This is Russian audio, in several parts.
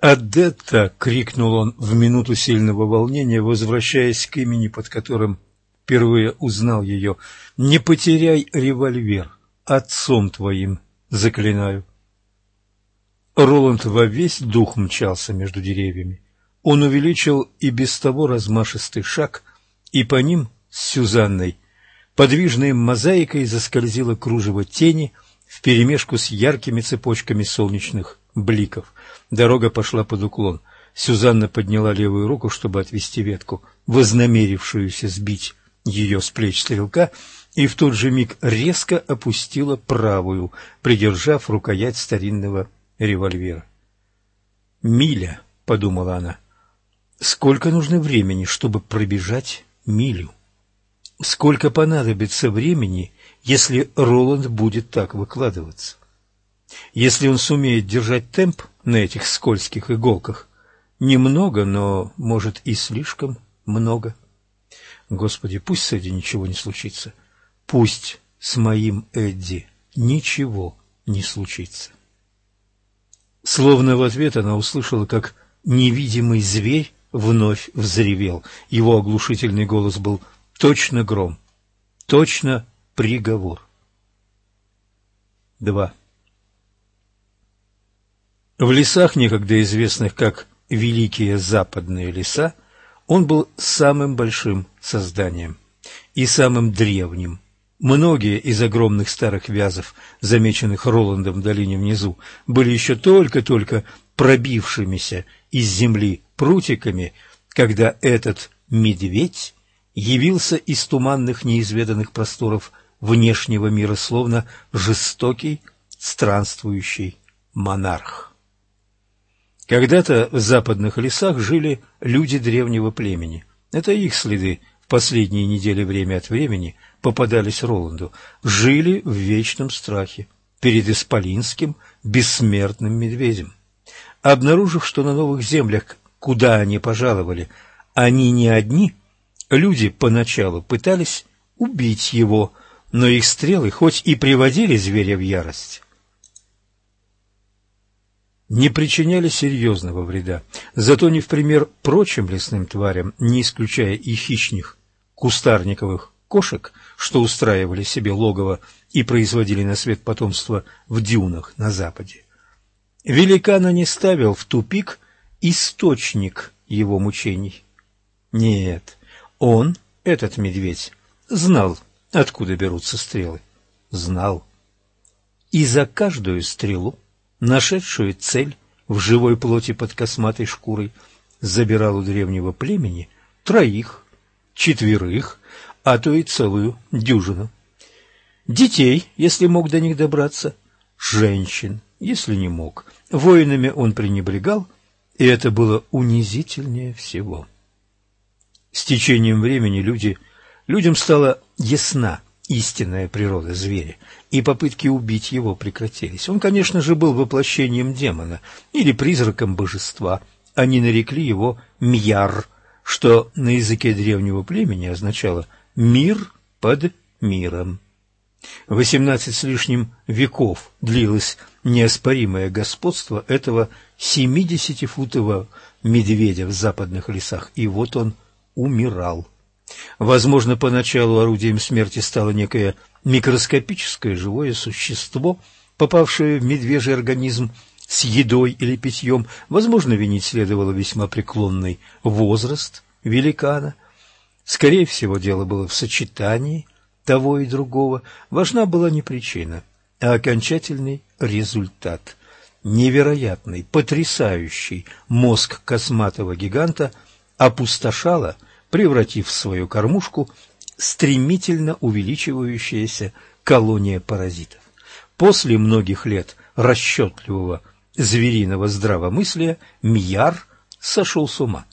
«Адетта!» — крикнул он в минуту сильного волнения, возвращаясь к имени, под которым впервые узнал ее. «Не потеряй револьвер, отцом твоим, заклинаю!» Роланд во весь дух мчался между деревьями. Он увеличил и без того размашистый шаг, и по ним с Сюзанной подвижной мозаикой заскользило кружево тени вперемешку с яркими цепочками солнечных бликов. Дорога пошла под уклон. Сюзанна подняла левую руку, чтобы отвести ветку, вознамерившуюся сбить ее с плеч стрелка, и в тот же миг резко опустила правую, придержав рукоять старинного револьвера. «Миля», — подумала она, — «сколько нужно времени, чтобы пробежать милю? Сколько понадобится времени, если Роланд будет так выкладываться? Если он сумеет держать темп на этих скользких иголках, немного, но, может, и слишком много. Господи, пусть с Эдди ничего не случится. Пусть с моим Эдди ничего не случится. Словно в ответ она услышала, как невидимый зверь вновь взревел. Его оглушительный голос был точно гром, точно приговор. Два. В лесах, некогда известных как Великие Западные леса, он был самым большим созданием и самым древним Многие из огромных старых вязов, замеченных Роландом в долине внизу, были еще только-только пробившимися из земли прутиками, когда этот медведь явился из туманных неизведанных просторов внешнего мира, словно жестокий, странствующий монарх. Когда-то в западных лесах жили люди древнего племени. Это их следы в последние недели время от времени попадались Роланду, жили в вечном страхе перед исполинским бессмертным медведем. Обнаружив, что на новых землях, куда они пожаловали, они не одни, люди поначалу пытались убить его, но их стрелы хоть и приводили зверя в ярость, не причиняли серьезного вреда. Зато не в пример прочим лесным тварям, не исключая и хищных кустарниковых кошек, что устраивали себе логово и производили на свет потомство в дюнах на западе. Великана не ставил в тупик источник его мучений. Нет, он, этот медведь, знал, откуда берутся стрелы. Знал. И за каждую стрелу, нашедшую цель в живой плоти под косматой шкурой, забирал у древнего племени троих, четверых, а то и целую дюжину. Детей, если мог до них добраться, женщин, если не мог. Воинами он пренебрегал, и это было унизительнее всего. С течением времени люди, людям стала ясна истинная природа зверя, и попытки убить его прекратились. Он, конечно же, был воплощением демона или призраком божества. Они нарекли его Мьяр, что на языке древнего племени означало мир под миром. Восемнадцать с лишним веков длилось неоспоримое господство этого семидесятифутового медведя в западных лесах, и вот он умирал. Возможно, поначалу орудием смерти стало некое микроскопическое живое существо, попавшее в медвежий организм с едой или питьем. Возможно, винить следовало весьма преклонный возраст великана – Скорее всего, дело было в сочетании того и другого. Важна была не причина, а окончательный результат. Невероятный, потрясающий мозг косматого гиганта опустошала, превратив в свою кормушку стремительно увеличивающаяся колония паразитов. После многих лет расчетливого звериного здравомыслия Мьяр сошел с ума.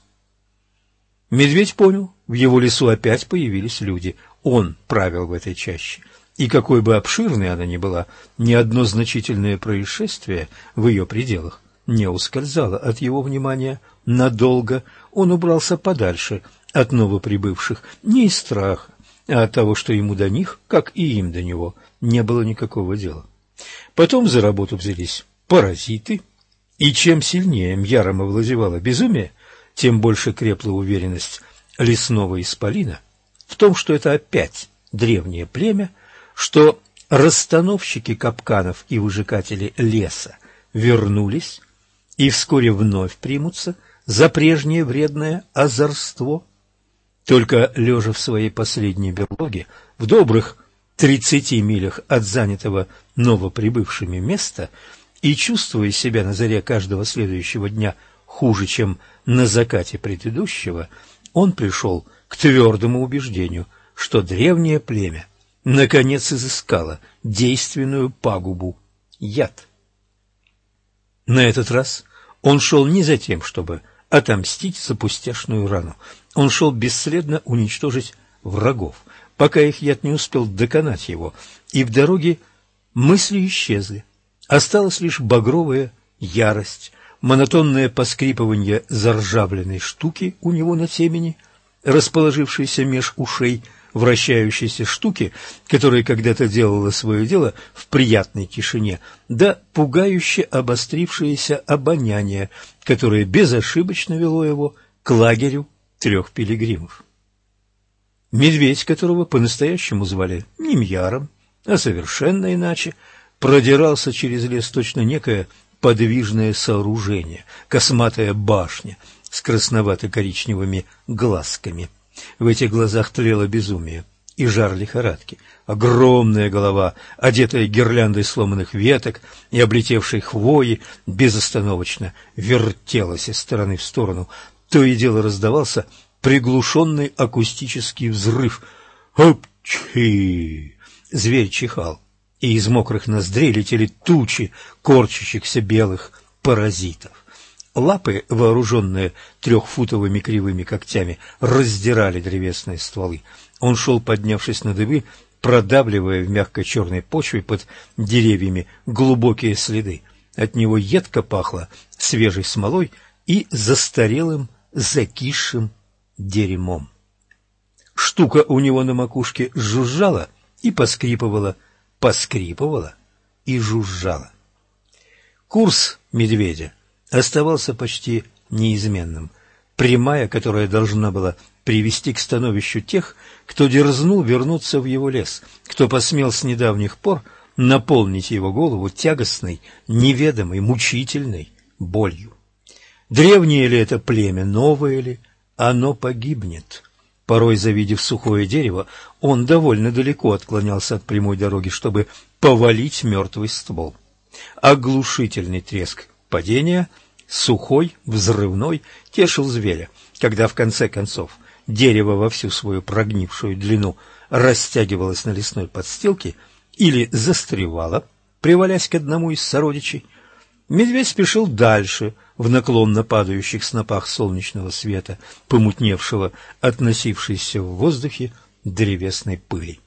Медведь понял, в его лесу опять появились люди. Он правил в этой чаще. И какой бы обширной она ни была, ни одно значительное происшествие в ее пределах не ускользало от его внимания надолго. Он убрался подальше от новоприбывших, не из страха, а от того, что ему до них, как и им до него, не было никакого дела. Потом за работу взялись паразиты, И чем сильнее Мьяром овладевало безумие, тем больше крепла уверенность лесного исполина в том, что это опять древнее племя, что расстановщики капканов и выжигатели леса вернулись и вскоре вновь примутся за прежнее вредное озорство. Только лежа в своей последней берлоге, в добрых тридцати милях от занятого новоприбывшими места и чувствуя себя на заре каждого следующего дня хуже, чем на закате предыдущего, он пришел к твердому убеждению, что древнее племя наконец изыскало действенную пагубу – яд. На этот раз он шел не за тем, чтобы отомстить за пустяшную рану. Он шел бесследно уничтожить врагов, пока их яд не успел доконать его, и в дороге мысли исчезли. Осталась лишь багровая ярость, монотонное поскрипывание заржавленной штуки у него на темени, расположившейся меж ушей, вращающейся штуки, которая когда-то делала свое дело в приятной тишине, да пугающе обострившееся обоняние, которое безошибочно вело его к лагерю трех пилигримов. Медведь, которого по-настоящему звали не Мьяром, а совершенно иначе, продирался через лес точно некое подвижное сооружение, косматая башня с красновато-коричневыми глазками. В этих глазах тлело безумие и жар лихорадки. Огромная голова, одетая гирляндой сломанных веток и облетевшей хвои, безостановочно вертелась из стороны в сторону. То и дело раздавался приглушенный акустический взрыв. «Опчи!» Зверь чихал и из мокрых ноздрей летели тучи корчащихся белых паразитов. Лапы, вооруженные трехфутовыми кривыми когтями, раздирали древесные стволы. Он шел, поднявшись на дыбы, продавливая в мягкой черной почве под деревьями глубокие следы. От него едко пахло свежей смолой и застарелым, закисшим дерьмом. Штука у него на макушке жужжала и поскрипывала, поскрипывала и жужжала. Курс медведя оставался почти неизменным. Прямая, которая должна была привести к становищу тех, кто дерзнул вернуться в его лес, кто посмел с недавних пор наполнить его голову тягостной, неведомой, мучительной болью. Древнее ли это племя, новое ли, оно погибнет. Порой, завидев сухое дерево, он довольно далеко отклонялся от прямой дороги, чтобы повалить мертвый ствол. Оглушительный треск падения, сухой, взрывной, тешил зверя, когда в конце концов дерево во всю свою прогнившую длину растягивалось на лесной подстилке или застревало, привалясь к одному из сородичей, Медведь спешил дальше, в наклонно падающих снопах солнечного света, помутневшего от носившейся в воздухе древесной пыли.